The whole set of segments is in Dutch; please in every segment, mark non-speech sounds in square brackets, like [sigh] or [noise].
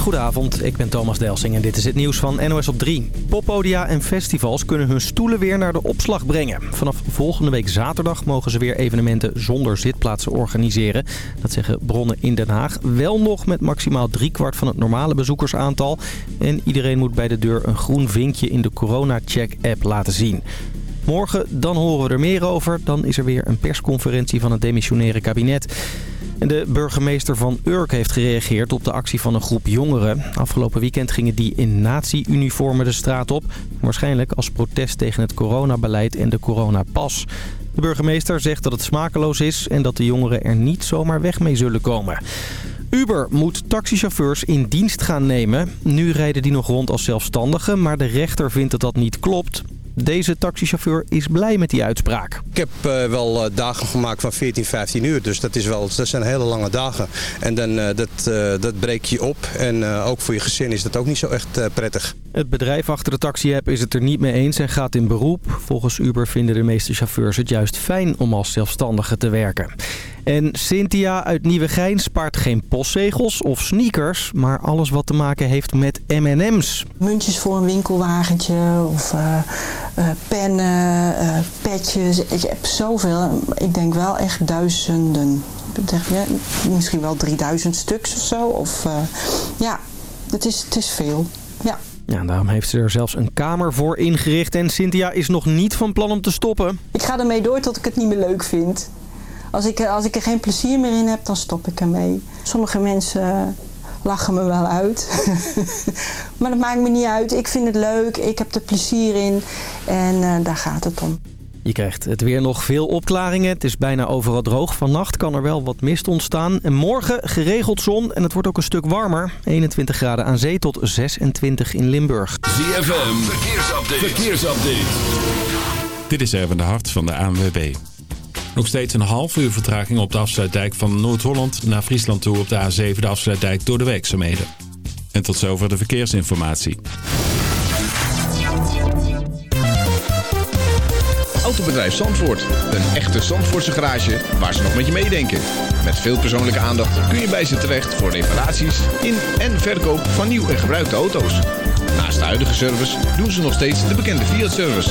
Goedenavond, ik ben Thomas Delsing en dit is het nieuws van NOS op 3. Poppodia en festivals kunnen hun stoelen weer naar de opslag brengen. Vanaf volgende week zaterdag mogen ze weer evenementen zonder zitplaatsen organiseren. Dat zeggen bronnen in Den Haag. Wel nog met maximaal driekwart van het normale bezoekersaantal. En iedereen moet bij de deur een groen vinkje in de corona-check-app laten zien. Morgen, dan horen we er meer over. Dan is er weer een persconferentie van het demissionaire kabinet. De burgemeester van Urk heeft gereageerd op de actie van een groep jongeren. Afgelopen weekend gingen die in nazi-uniformen de straat op. Waarschijnlijk als protest tegen het coronabeleid en de coronapas. De burgemeester zegt dat het smakeloos is en dat de jongeren er niet zomaar weg mee zullen komen. Uber moet taxichauffeurs in dienst gaan nemen. Nu rijden die nog rond als zelfstandigen, maar de rechter vindt dat dat niet klopt. Deze taxichauffeur is blij met die uitspraak. Ik heb uh, wel uh, dagen gemaakt van 14, 15 uur. Dus dat, is wel, dat zijn hele lange dagen. En dan, uh, dat, dat breek je op. En ook voor je gezin is dat ook niet zo echt prettig. Het bedrijf achter de taxi-app is het er niet mee eens en gaat in beroep. Volgens Uber vinden de meeste chauffeurs het juist fijn om als zelfstandige te werken. En Cynthia uit Nieuwegein spaart geen postzegels of sneakers, maar alles wat te maken heeft met M&M's. Muntjes voor een winkelwagentje of uh, uh, pennen, uh, petjes. Je hebt zoveel. Ik denk wel echt duizenden. Ja, misschien wel 3000 stuks of zo. Of, ja, het is, het is veel. Ja. Ja, daarom heeft ze er zelfs een kamer voor ingericht. En Cynthia is nog niet van plan om te stoppen. Ik ga ermee door tot ik het niet meer leuk vind. Als ik, als ik er geen plezier meer in heb, dan stop ik ermee. Sommige mensen lachen me wel uit. [laughs] maar dat maakt me niet uit. Ik vind het leuk. Ik heb er plezier in. En uh, daar gaat het om. Je krijgt het weer nog veel opklaringen. Het is bijna overal droog. Vannacht kan er wel wat mist ontstaan. En morgen geregeld zon en het wordt ook een stuk warmer. 21 graden aan zee tot 26 in Limburg. ZFM, verkeersupdate. verkeersupdate. Dit is even de hart van de ANWB. Nog steeds een half uur vertraging op de afsluitdijk van Noord-Holland naar Friesland toe op de A7, de afsluitdijk door de werkzaamheden. En tot zover de verkeersinformatie. Autobedrijf Zandvoort. Een echte Zandvoortse garage waar ze nog met je meedenken. Met veel persoonlijke aandacht kun je bij ze terecht voor reparaties in en verkoop van nieuw en gebruikte auto's. Naast de huidige service doen ze nog steeds de bekende Fiat-service.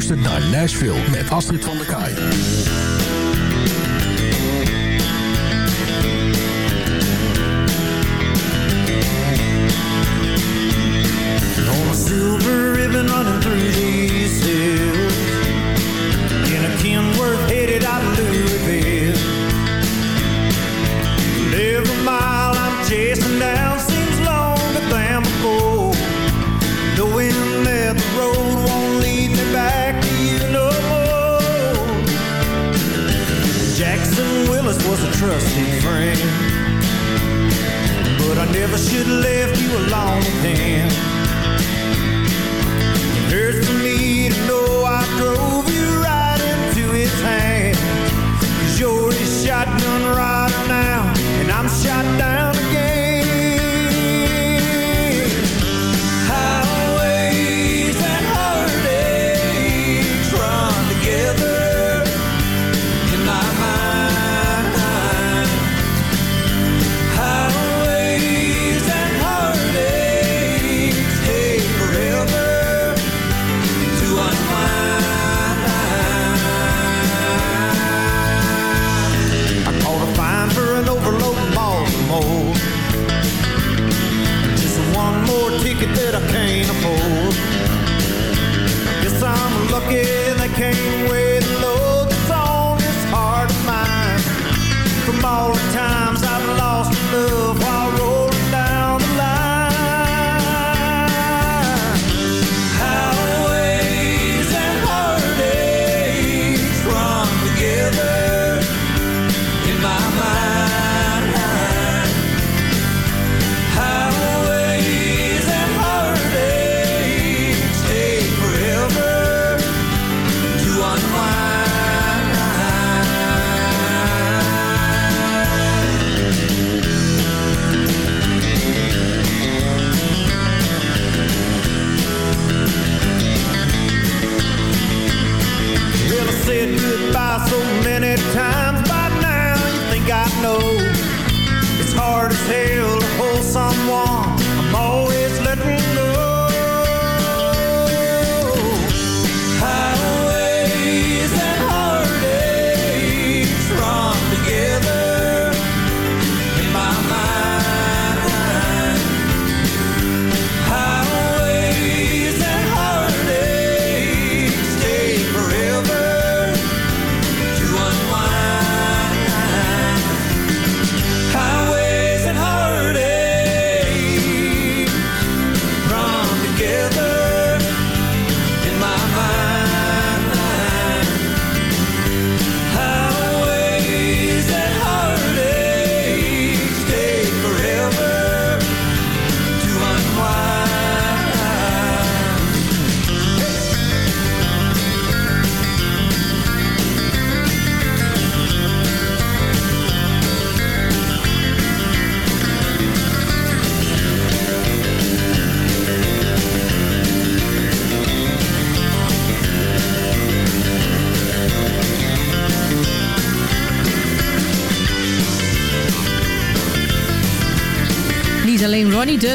Luistert naar Nashville met Astrid van der Kaai.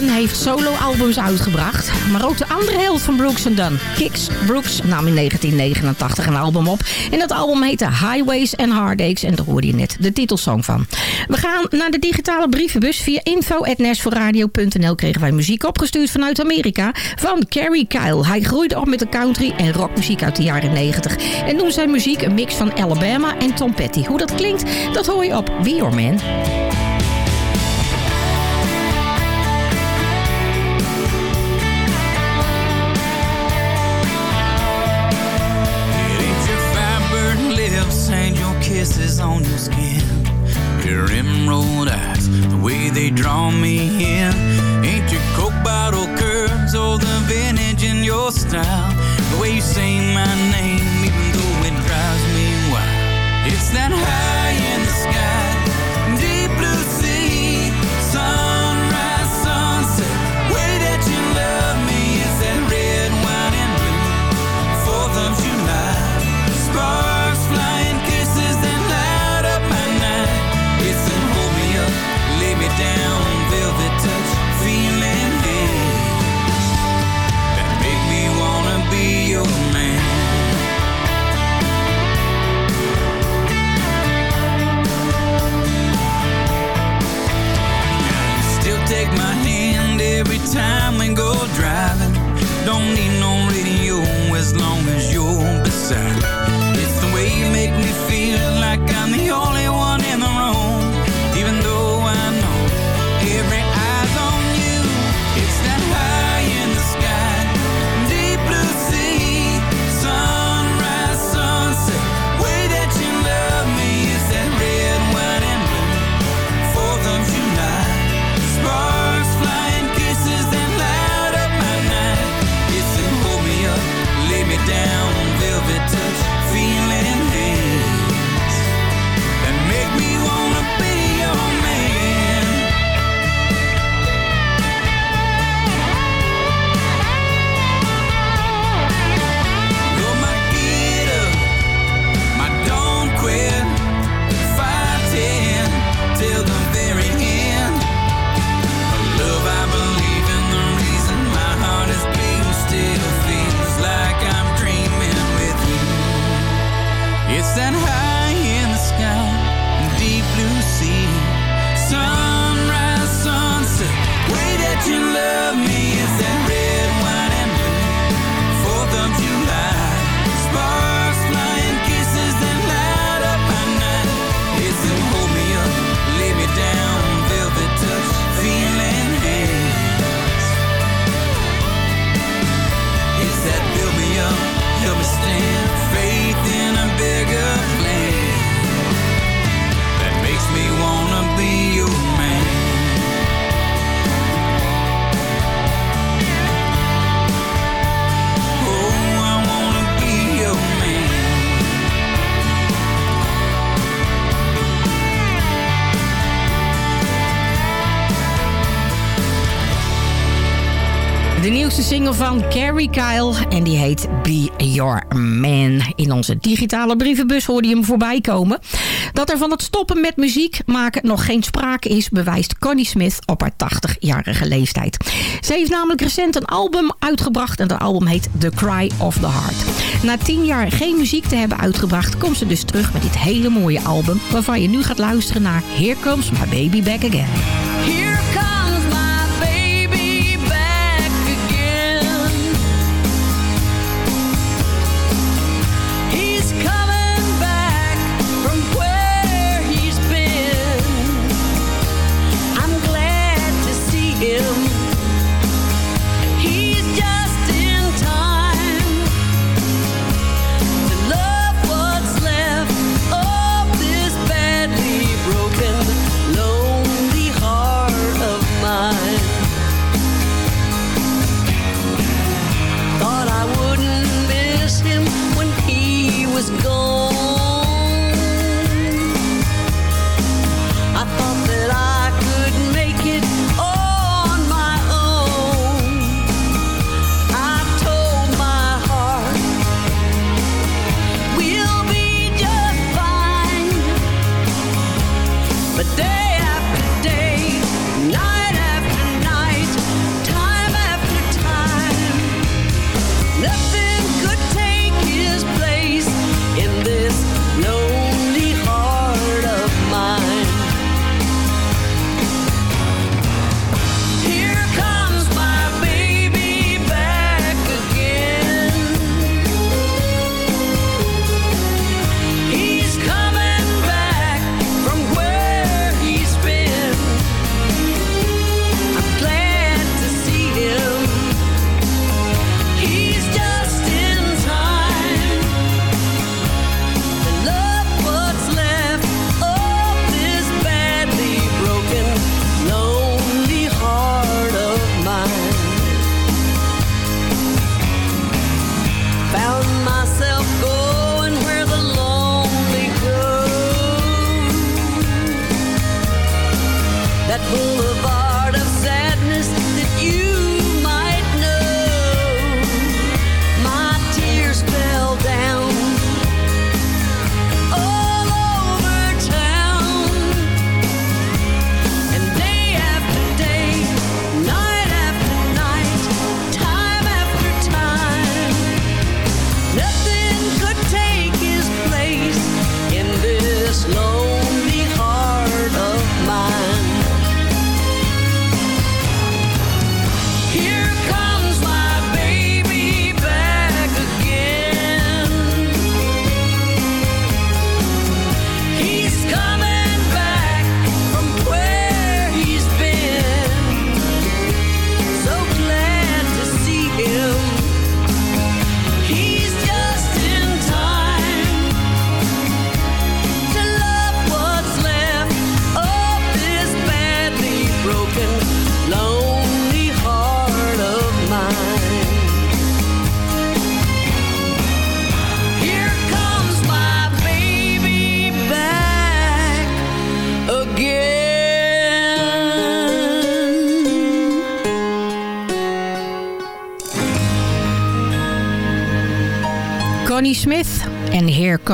Heeft solo-albums uitgebracht, maar ook de andere helft van Brooks Dunn. Kix Brooks nam in 1989 een album op. En dat album heette Highways and Heartaches en daar hoorde je net de titelsong van. We gaan naar de digitale brievenbus. Via info.nashforradio.nl kregen wij muziek opgestuurd vanuit Amerika van Carrie Kyle. Hij groeide op met de country en rockmuziek uit de jaren 90. En noemde zijn muziek een mix van Alabama en Tom Petty. Hoe dat klinkt, dat hoor je op Be Your Man. Draw me in. Ain't your coke bottle curves or the vintage in your style. The way you say my name, even though it drives me wild. It's that high time we go driving. Don't need no radio as long as you're beside van Carrie Kyle en die heet Be Your Man. In onze digitale brievenbus hoorde je hem voorbij komen. Dat er van het stoppen met muziek maken nog geen sprake is... bewijst Connie Smith op haar 80-jarige leeftijd. Ze heeft namelijk recent een album uitgebracht... en dat album heet The Cry of the Heart. Na tien jaar geen muziek te hebben uitgebracht... komt ze dus terug met dit hele mooie album... waarvan je nu gaat luisteren naar Here Comes My Baby Back Again.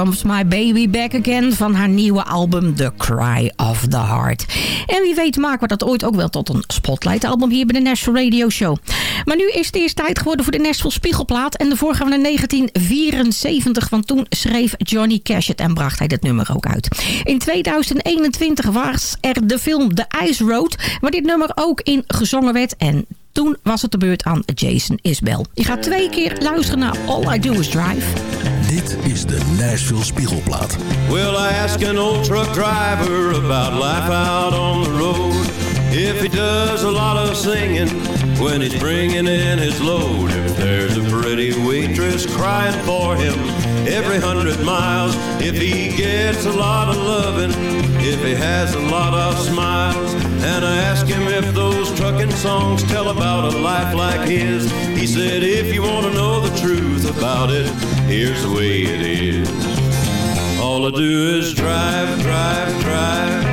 Comes My Baby Back Again van haar nieuwe album The Cry of the Heart. En wie weet maken we dat ooit ook wel tot een spotlight album hier bij de Nashville Radio Show. Maar nu is het eerst tijd geworden voor de Nashville Spiegelplaat en daarvoor gaan we naar 1974, want toen schreef Johnny Cash het en bracht hij dit nummer ook uit. In 2021 was er de film The Ice Road, waar dit nummer ook in gezongen werd en toen was het de beurt aan Jason Isbell. Je gaat twee keer luisteren naar All I Do Is Drive. Dit is de Nashville Spiegelplaat. Well, I asked an old truck driver about life out on the road. If he does a lot of singing when he's bringing in his load. If there's a pretty waitress crying for him every hundred miles. If he gets a lot of loving. If he has a lot of smiles. And I asked him if those trucking songs tell about a life like his. He said, if you want to know the truth about it, here's the way it is. All I do is drive, drive, drive.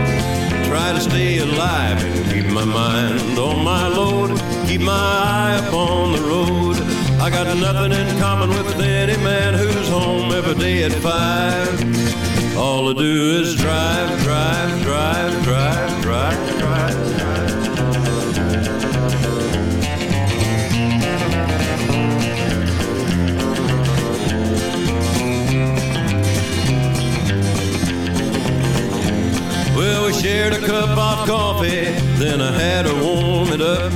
Try to stay alive and keep my mind on my load. Keep my eye upon the road. I got nothing in common with any man who's home every day at five. All I do is drive, drive, drive, drive, drive, drive, drive. We shared a cup of coffee, then I had to warm it up.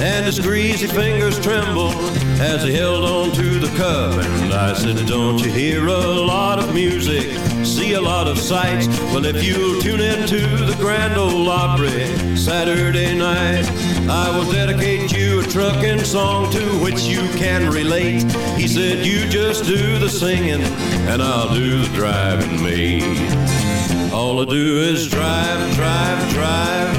And his greasy fingers trembled as he held on to the cup. And I said, Don't you hear a lot of music, see a lot of sights? Well, if you'll tune into the Grand Ole Opry Saturday night, I will dedicate you a trucking song to which you can relate. He said, You just do the singing, and I'll do the driving, me. All I do is drive, drive, drive.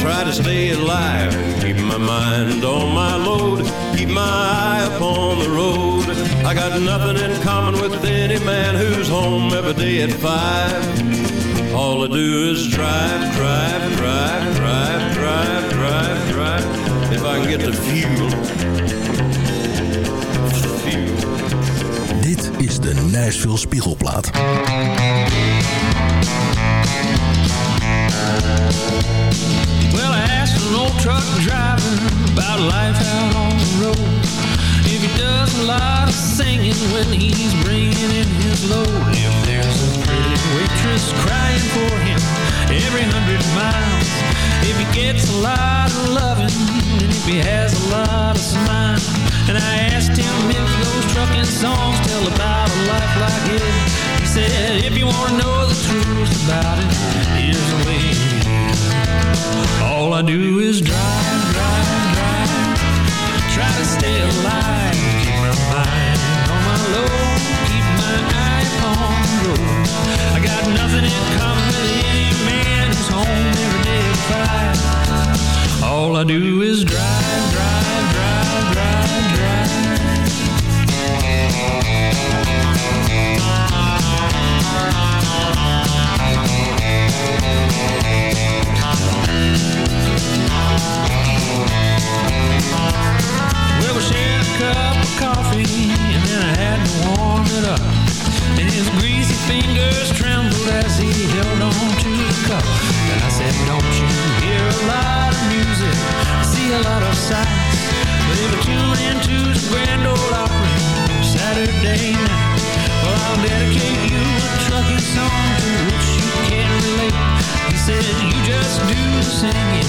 Try to stay alive keep my mind on my load. Keep my eye upon the road. I got nothing in common with any man who's home every day at five. All I do is drive, drive, drive, drive, drive, drive, drive. If I can get the fuel. Dit is de Nashville Spiegelplaat. Well, I asked an old truck driver about life out on the road. If he does a lot of singing when he's bringing in his load. If there's a pretty waitress crying for him every hundred miles. If he gets a lot of loving and if he has a lot of smile. And I asked him if those trucking songs tell about a life like his. Said, if you want to know the truth about it, here's the way. All I do is drive, drive, drive. Try to stay alive. Keep my mind on my low. Keep my eye on the road. I got nothing in common with any man who's home every day at five. All I do is drive, drive, drive, his greasy fingers trembled as he held on to the cup. And I said, Don't you hear a lot of music, see a lot of sights? But if you tune into the Grand Ole Opry Saturday night, well, I'll dedicate you a trucking song to which you can relate. He said, You just do the singing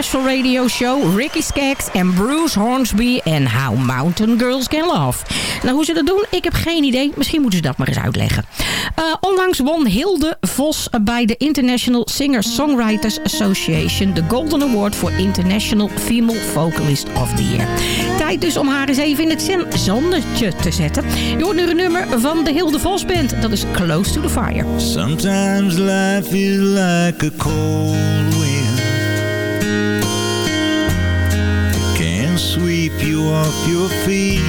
Nashville Radio Show. Ricky Skaggs en Bruce Hornsby en How Mountain Girls Can Love. Nou, hoe ze dat doen, ik heb geen idee. Misschien moeten ze dat maar eens uitleggen. Uh, onlangs won Hilde Vos bij de International Singer-Songwriters Association... de Golden Award voor International Female Vocalist of the Year. Tijd dus om haar eens even in het zonnetje te zetten. Je hoort nu een nummer van de Hilde Vos Band. Dat is Close to the Fire. Sometimes life is like a cold wind you off your feet.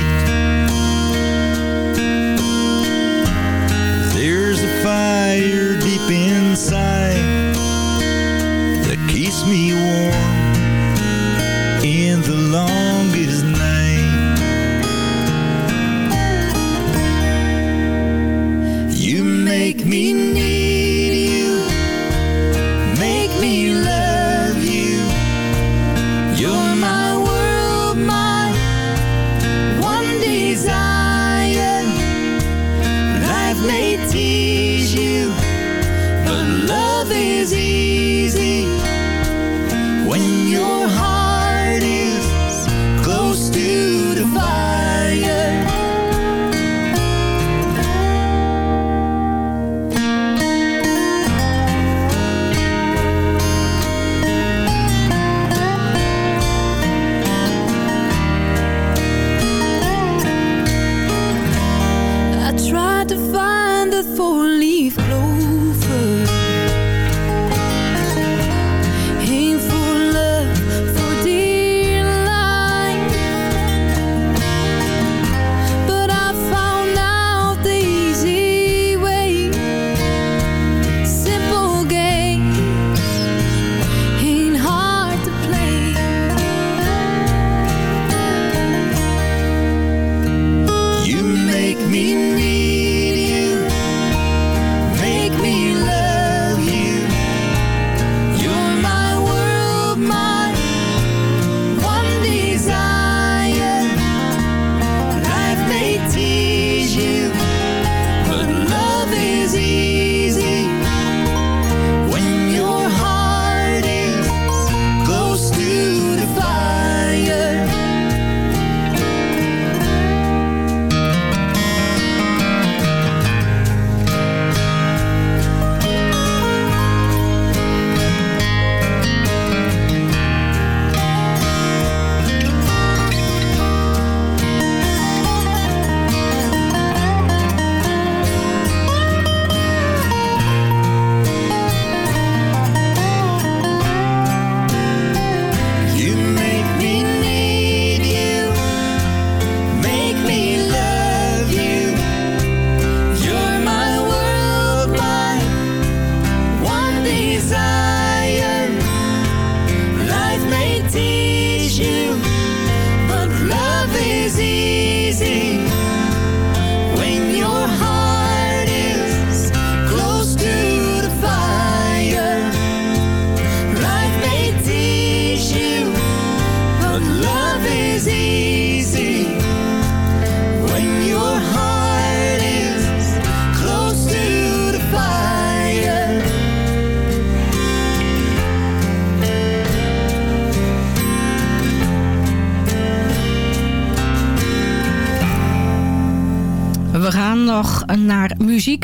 There's a fire deep inside That keeps me warm In the longest night. You make me need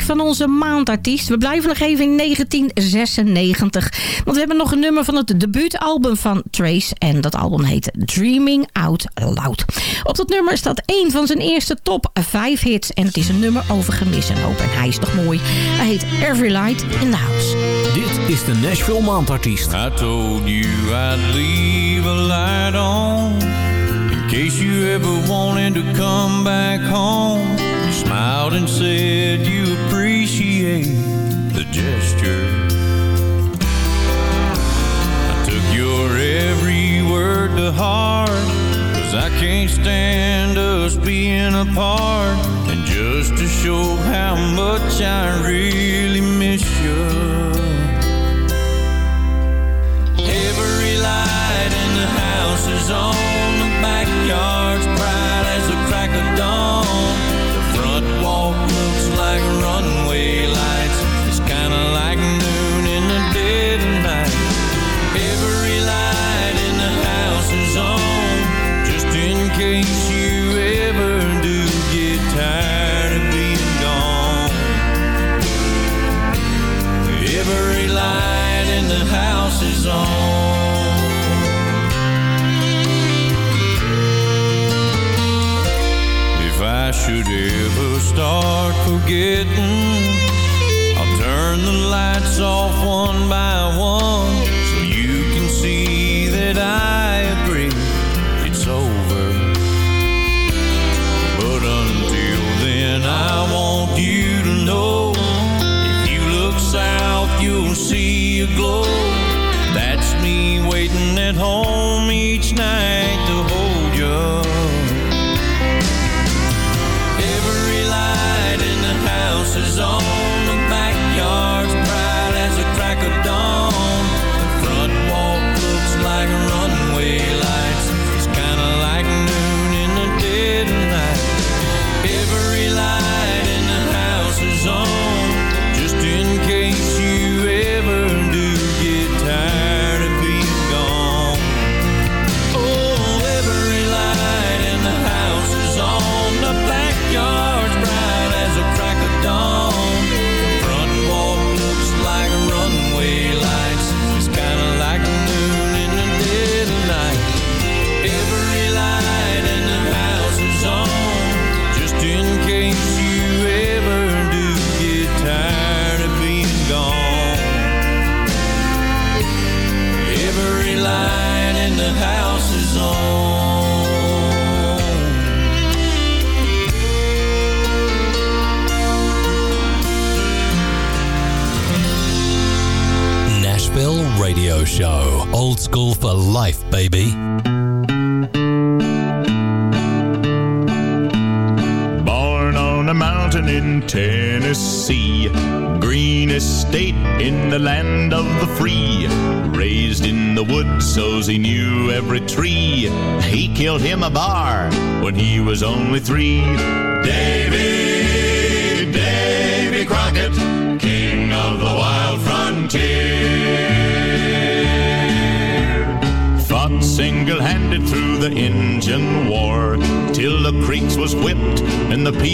van onze maandartiest. We blijven nog even in 1996. Want we hebben nog een nummer van het debuutalbum van Trace. En dat album heet Dreaming Out Loud. Op dat nummer staat één van zijn eerste top 5 hits. En het is een nummer over gemis en hoop. En hij is toch mooi. Hij heet Every Light in the House. Dit is de Nashville Maandartiest. I told you I'd leave a light on in case you ever wanted to come back home. Smiled and said you appreciate the gesture. I took your every word to heart, cause I can't stand us being apart. And just to show how much I really miss you. Every light in the house is on. Should ever start forgetting, I'll turn the lights off one by one so you can see that I agree it's over. But until then, I want you to know if you look south, you'll see a glow. That's me waiting at home each night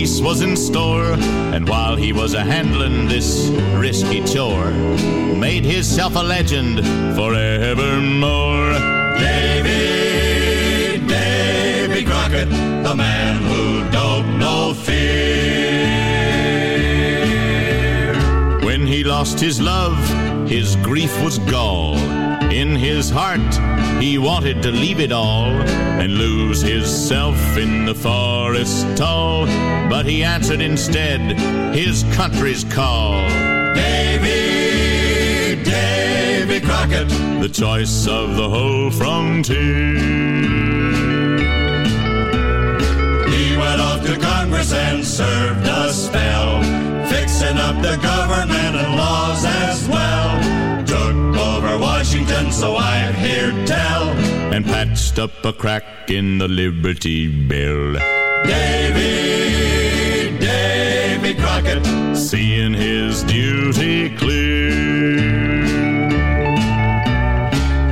peace was in store. And while he was a handling this risky chore, made himself a legend forevermore. Davy, Davy Crockett, the man who don't know fear. When he lost his love, his grief was gall. In his heart, he wanted to leave it all and lose himself in the tall. But he answered instead his country's call. Davy, Davy Crockett, the choice of the whole frontier. He went off to Congress and served a spell, fixing up the government and laws as well. Took over Washington, so I've heard tell, and patched up a crack in the Liberty Bell. Davy, Davy Crockett, seeing his duty clear.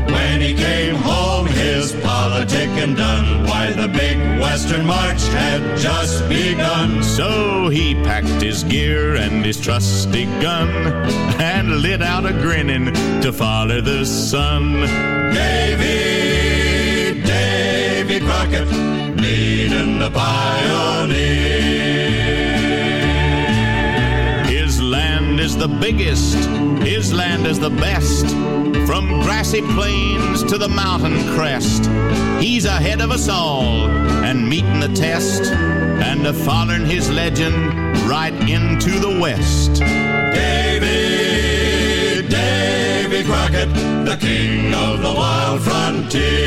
When he came home, his politicking done. Why, the big Western March had just begun. So he packed his gear and his trusty gun and lit out a grinning to follow the sun. Davy, Davy Crockett, the pioneer. His land is the biggest, his land is the best. From grassy plains to the mountain crest, he's ahead of us all and meeting the test and a following his legend right into the west. Davy, Davy Crockett, the king of the wild frontier.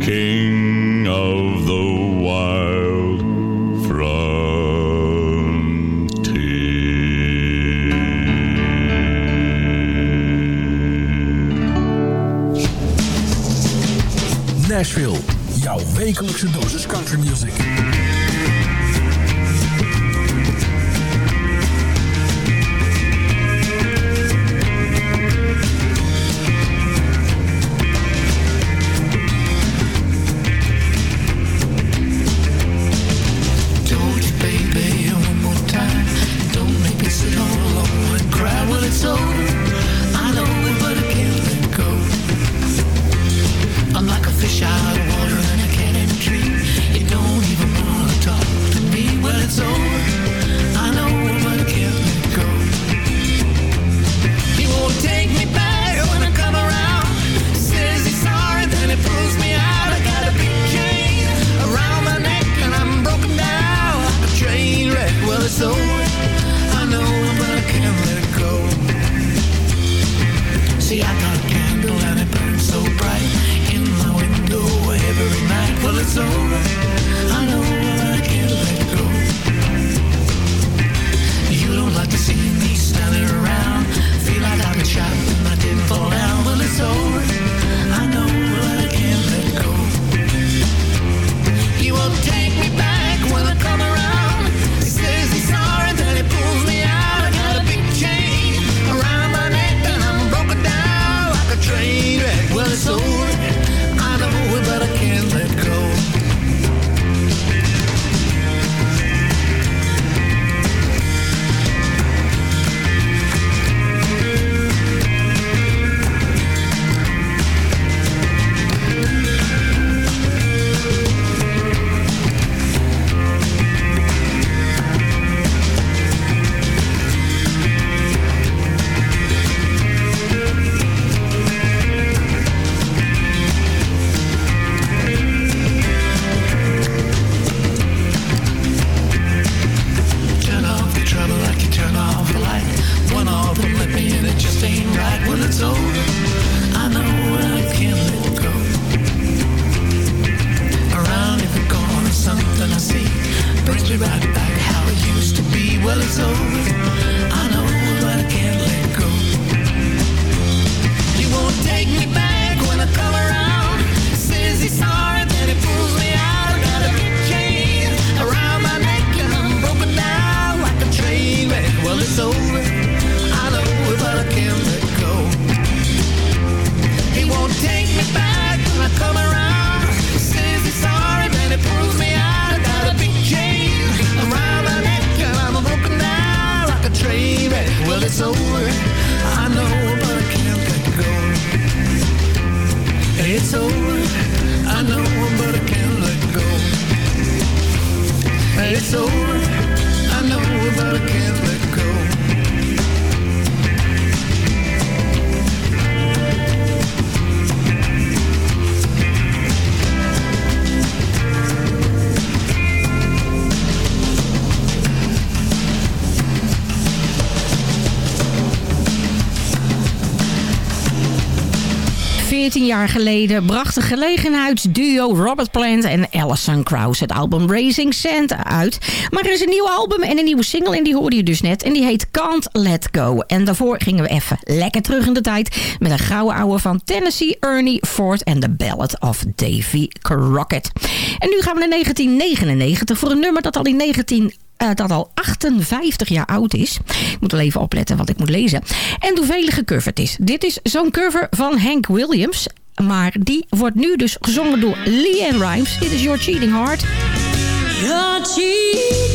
King of the wild Nashville, jouw wekelijkse dosis country music. Jaar geleden bracht de gelegenheidsduo Robert Plant en Alison Krauss het album Raising Sand uit. Maar er is een nieuw album en een nieuwe single en die hoorde je dus net. En die heet Can't Let Go. En daarvoor gingen we even lekker terug in de tijd met een gouden ouwe van Tennessee Ernie Ford en The Ballad of Davy Crockett. En nu gaan we naar 1999 voor een nummer dat al in 19 eh, dat al 58 jaar oud is. Ik moet wel even opletten wat ik moet lezen. En door velen gecoverd is. Dit is zo'n cover van Hank Williams. Maar die wordt nu dus gezongen door Leanne Rimes. Dit is Your Cheating Heart. Your cheating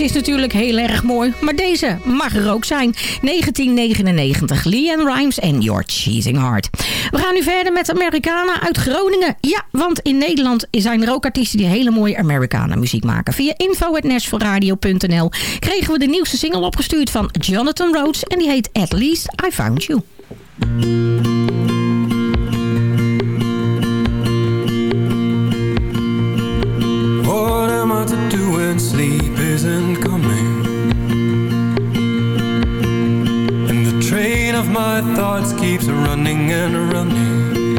Is natuurlijk heel erg mooi. Maar deze mag er ook zijn. 1999, Leanne Rimes en Your Cheating Heart. We gaan nu verder met Americana uit Groningen. Ja, want in Nederland zijn er ook artiesten die hele mooie Americana muziek maken. Via info.nashforradio.nl kregen we de nieuwste single opgestuurd van Jonathan Rhodes. En die heet At Least I Found You. My thoughts keeps running and running.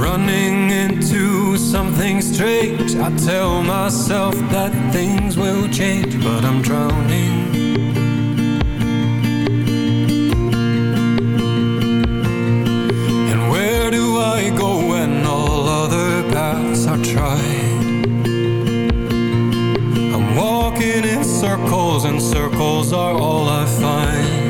Running into something strange. I tell myself that things will change, but I'm drowning. Circles and circles are all I find.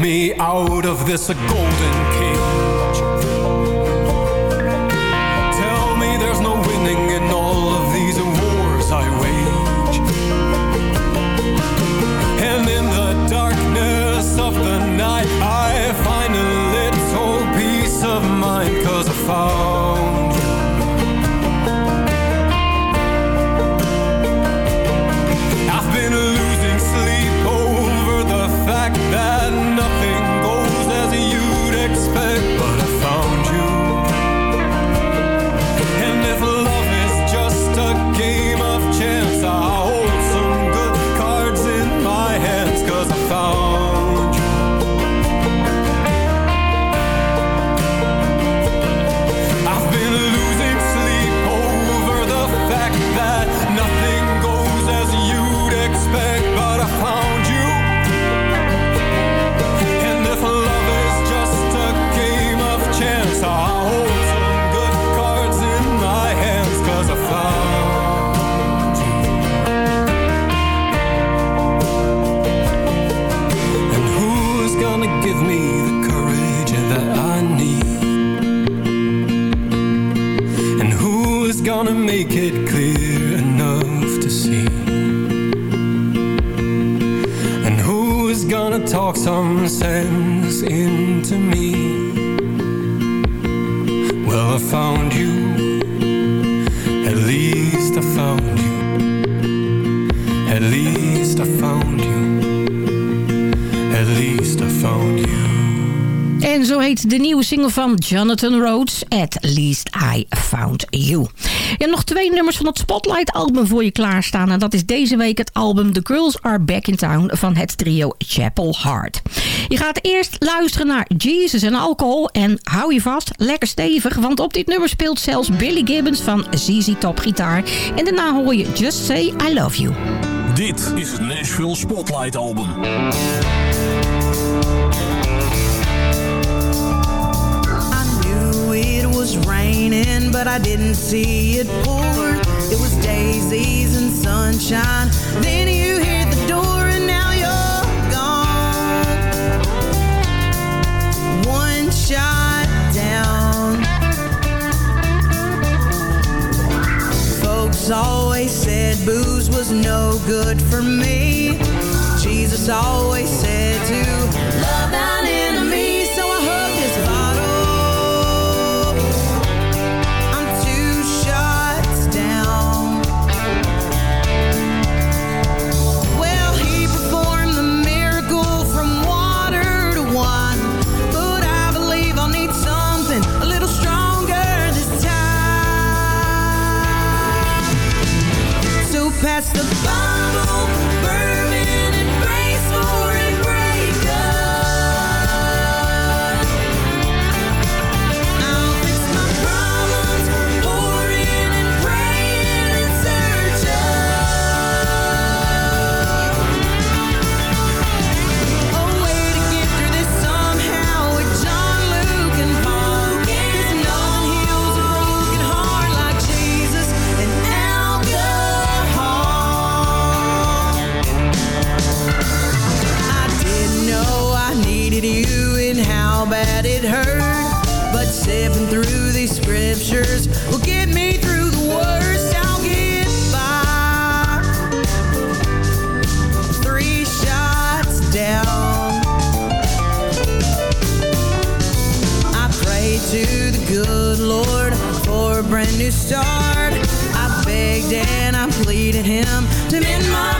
me out of this golden van Jonathan Rhodes, At Least I Found You. Ja, nog twee nummers van het Spotlight album voor je klaarstaan. En dat is deze week het album The Girls Are Back in Town van het trio Chapel Heart. Je gaat eerst luisteren naar Jesus en Alcohol. En hou je vast, lekker stevig, want op dit nummer speelt zelfs Billy Gibbons van ZZ Top Gitaar. En daarna hoor je Just Say I Love You. Dit is het Nashville Spotlight Album. in, but I didn't see it pour. It was daisies and sunshine. Then you hit the door and now you're gone. One shot down. Folks always said booze was no good for me. Jesus always pictures will get me through the worst. I'll get by. Three shots down. I pray to the good Lord for a brand new start. I begged and I pleaded Him to mend my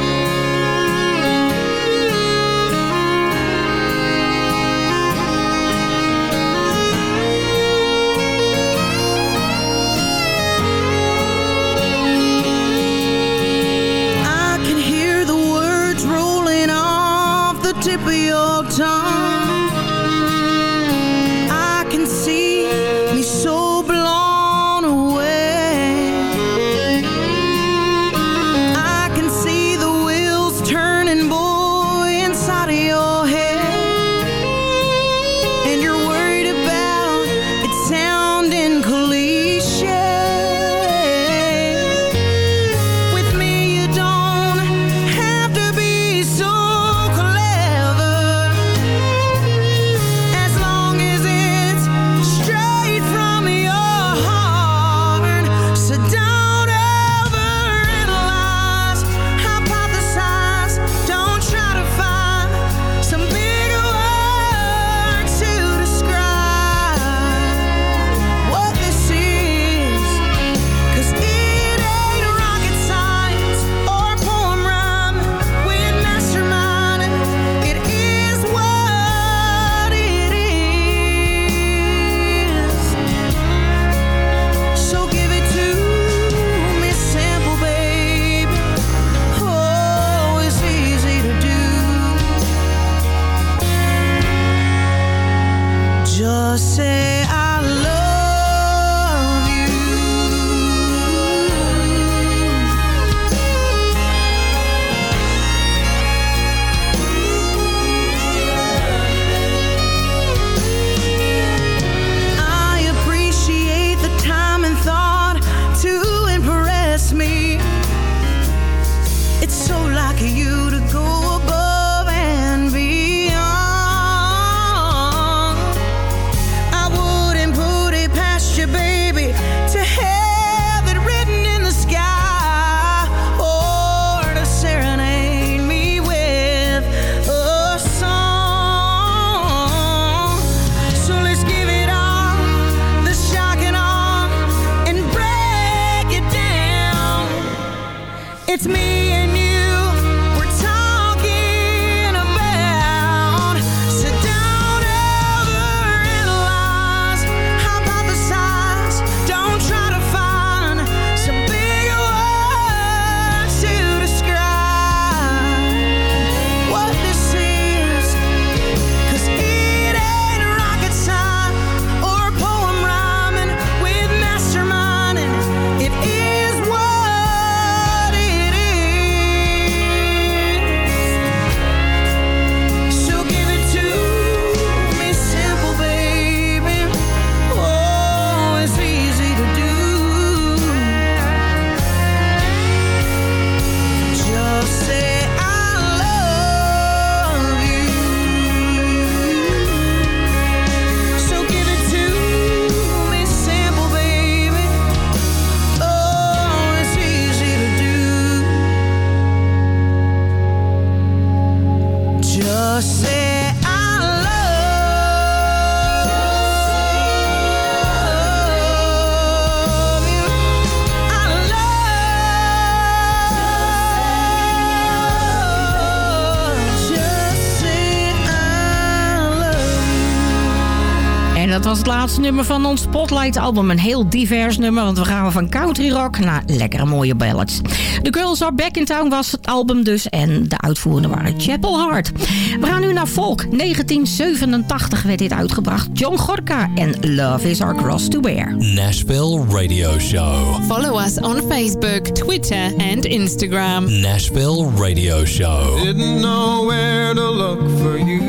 dat was het laatste nummer van ons Spotlight-album. Een heel divers nummer, want we gaan van country rock naar lekkere mooie ballads. The Girls Are Back in Town was het album dus en de uitvoerende waren Chapel Hart. We gaan nu naar Volk. 1987 werd dit uitgebracht. John Gorka en Love Is Our Cross to Bear. Nashville Radio Show. Follow us on Facebook, Twitter and Instagram. Nashville Radio Show. Didn't know where to look for you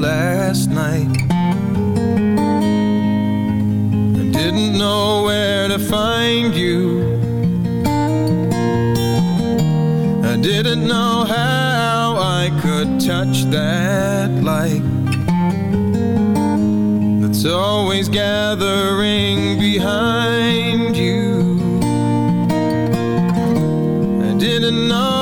last night. didn't know where to find you. I didn't know how I could touch that light That's always gathering behind you. I didn't know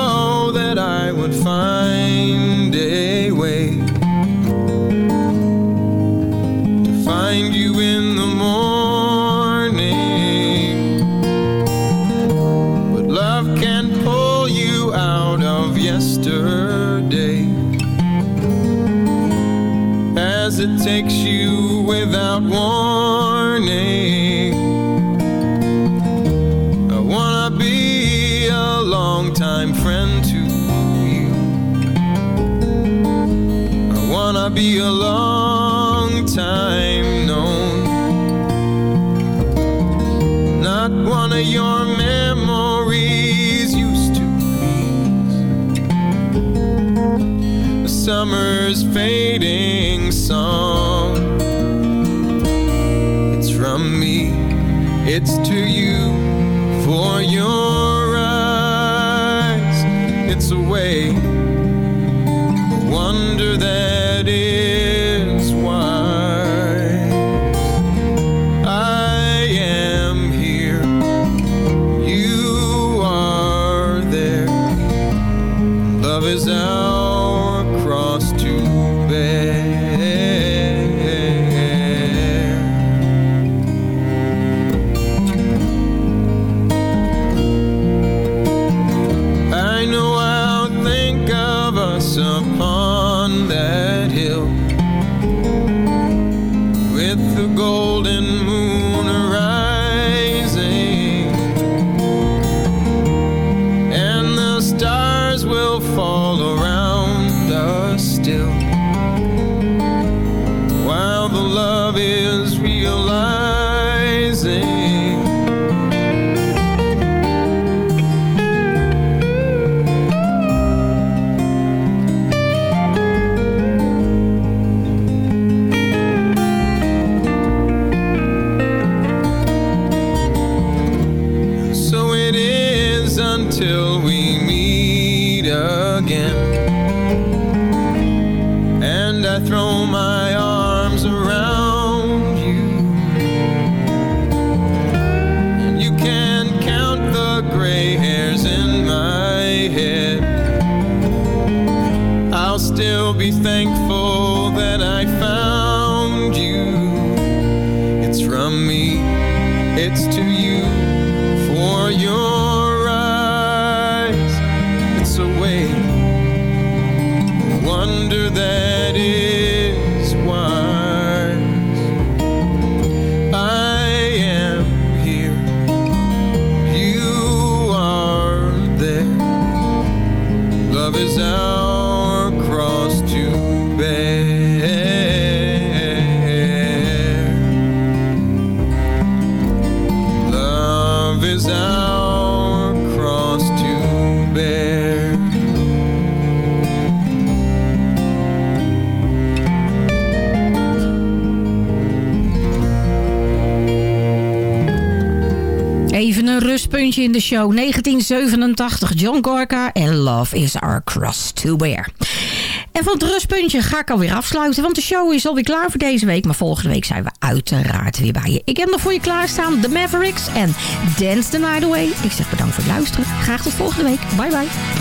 summer's fading song. It's from me, it's to you, for your eyes. It's a way, a wonder that. in de show 1987. John Gorka en Love is our cross to bear. En van het rustpuntje ga ik alweer afsluiten. Want de show is alweer klaar voor deze week. Maar volgende week zijn we uiteraard weer bij je. Ik heb nog voor je klaarstaan The Mavericks en Dance the Night Away. Ik zeg bedankt voor het luisteren. Graag tot volgende week. Bye bye.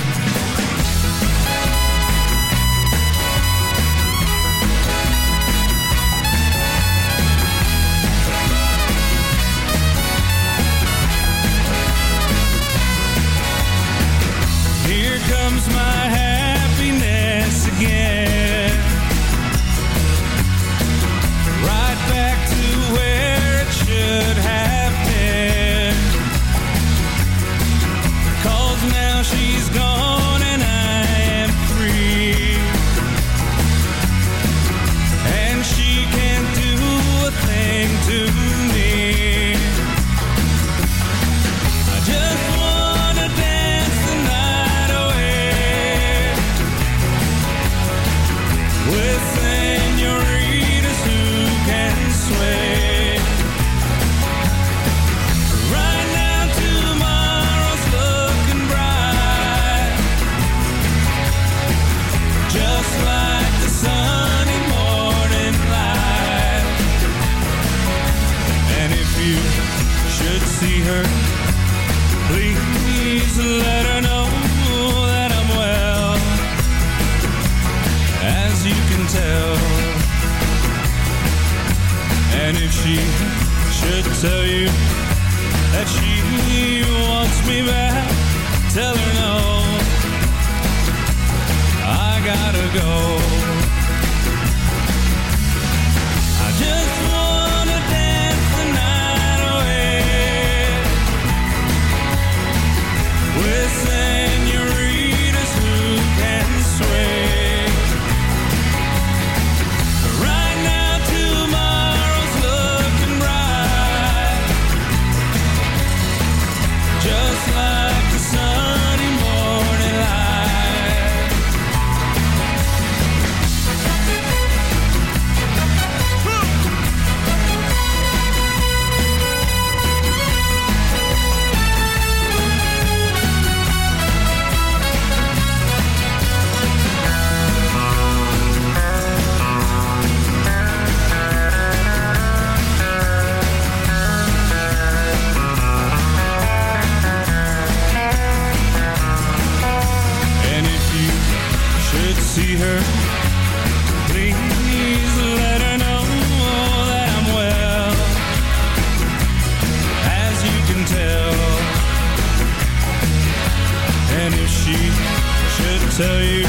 tell you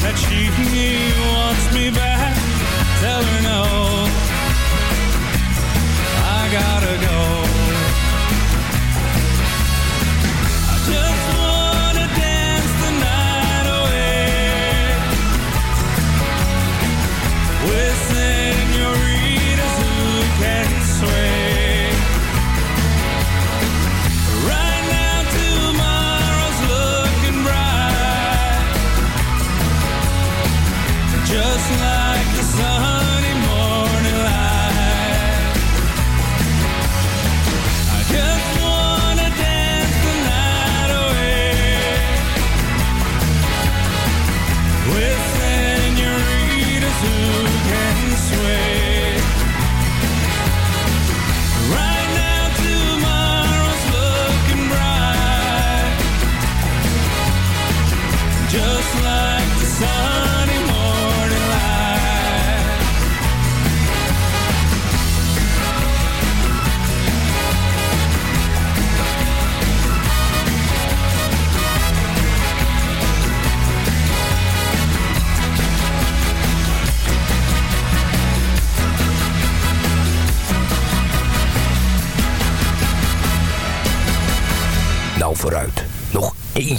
that she